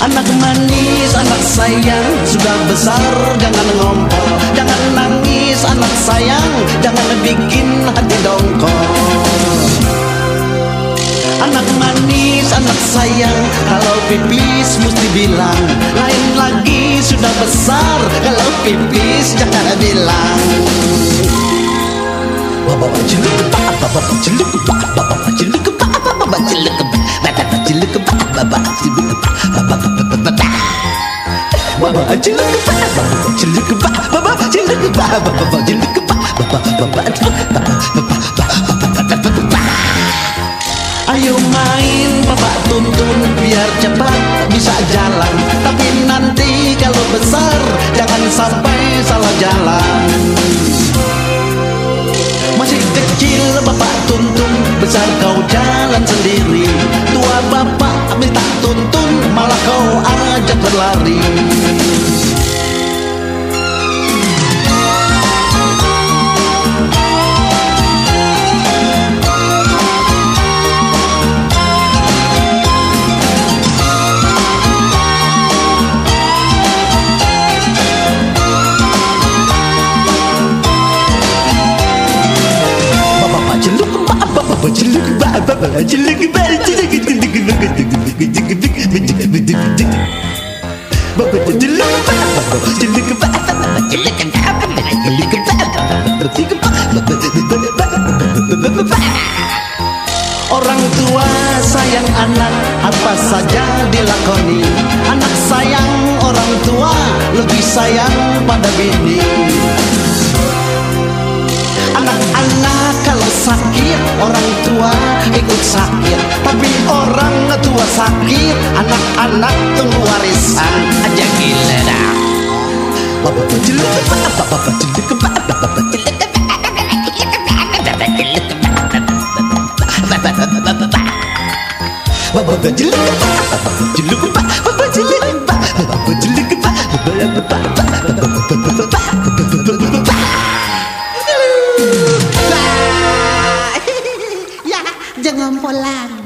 Anak manis, anak sayang Sudah besar, jangan ngompol pipis mesti bilang Lain lagi sudah besar Kalau pipis jangan bilang Bapak cilik bapak bapak cilik bapak bapak cilik bapak bapak cilik bapak cilik bapak cilik bapak bapak cilik bapak cilik bapak cilik bapak cilik bapak cepat bisa jalan. Tapi nanti kalau besar jangan sampai salah jalan. Masih kecil bapak tuntun besar kau jalan sendiri. Tua bapak minta tuntun malah kau ajak berlari Orang tua sayang anak apa saja dilakoni Anak sayang orang tua lebih sayang pada bini sakit. Tapi orang tua sakit anak-anak tunggu warisan aja gila dah. Bapak cilik bapak bapak cilik bapak bapak cilik Bapak cilik bapak Polanco.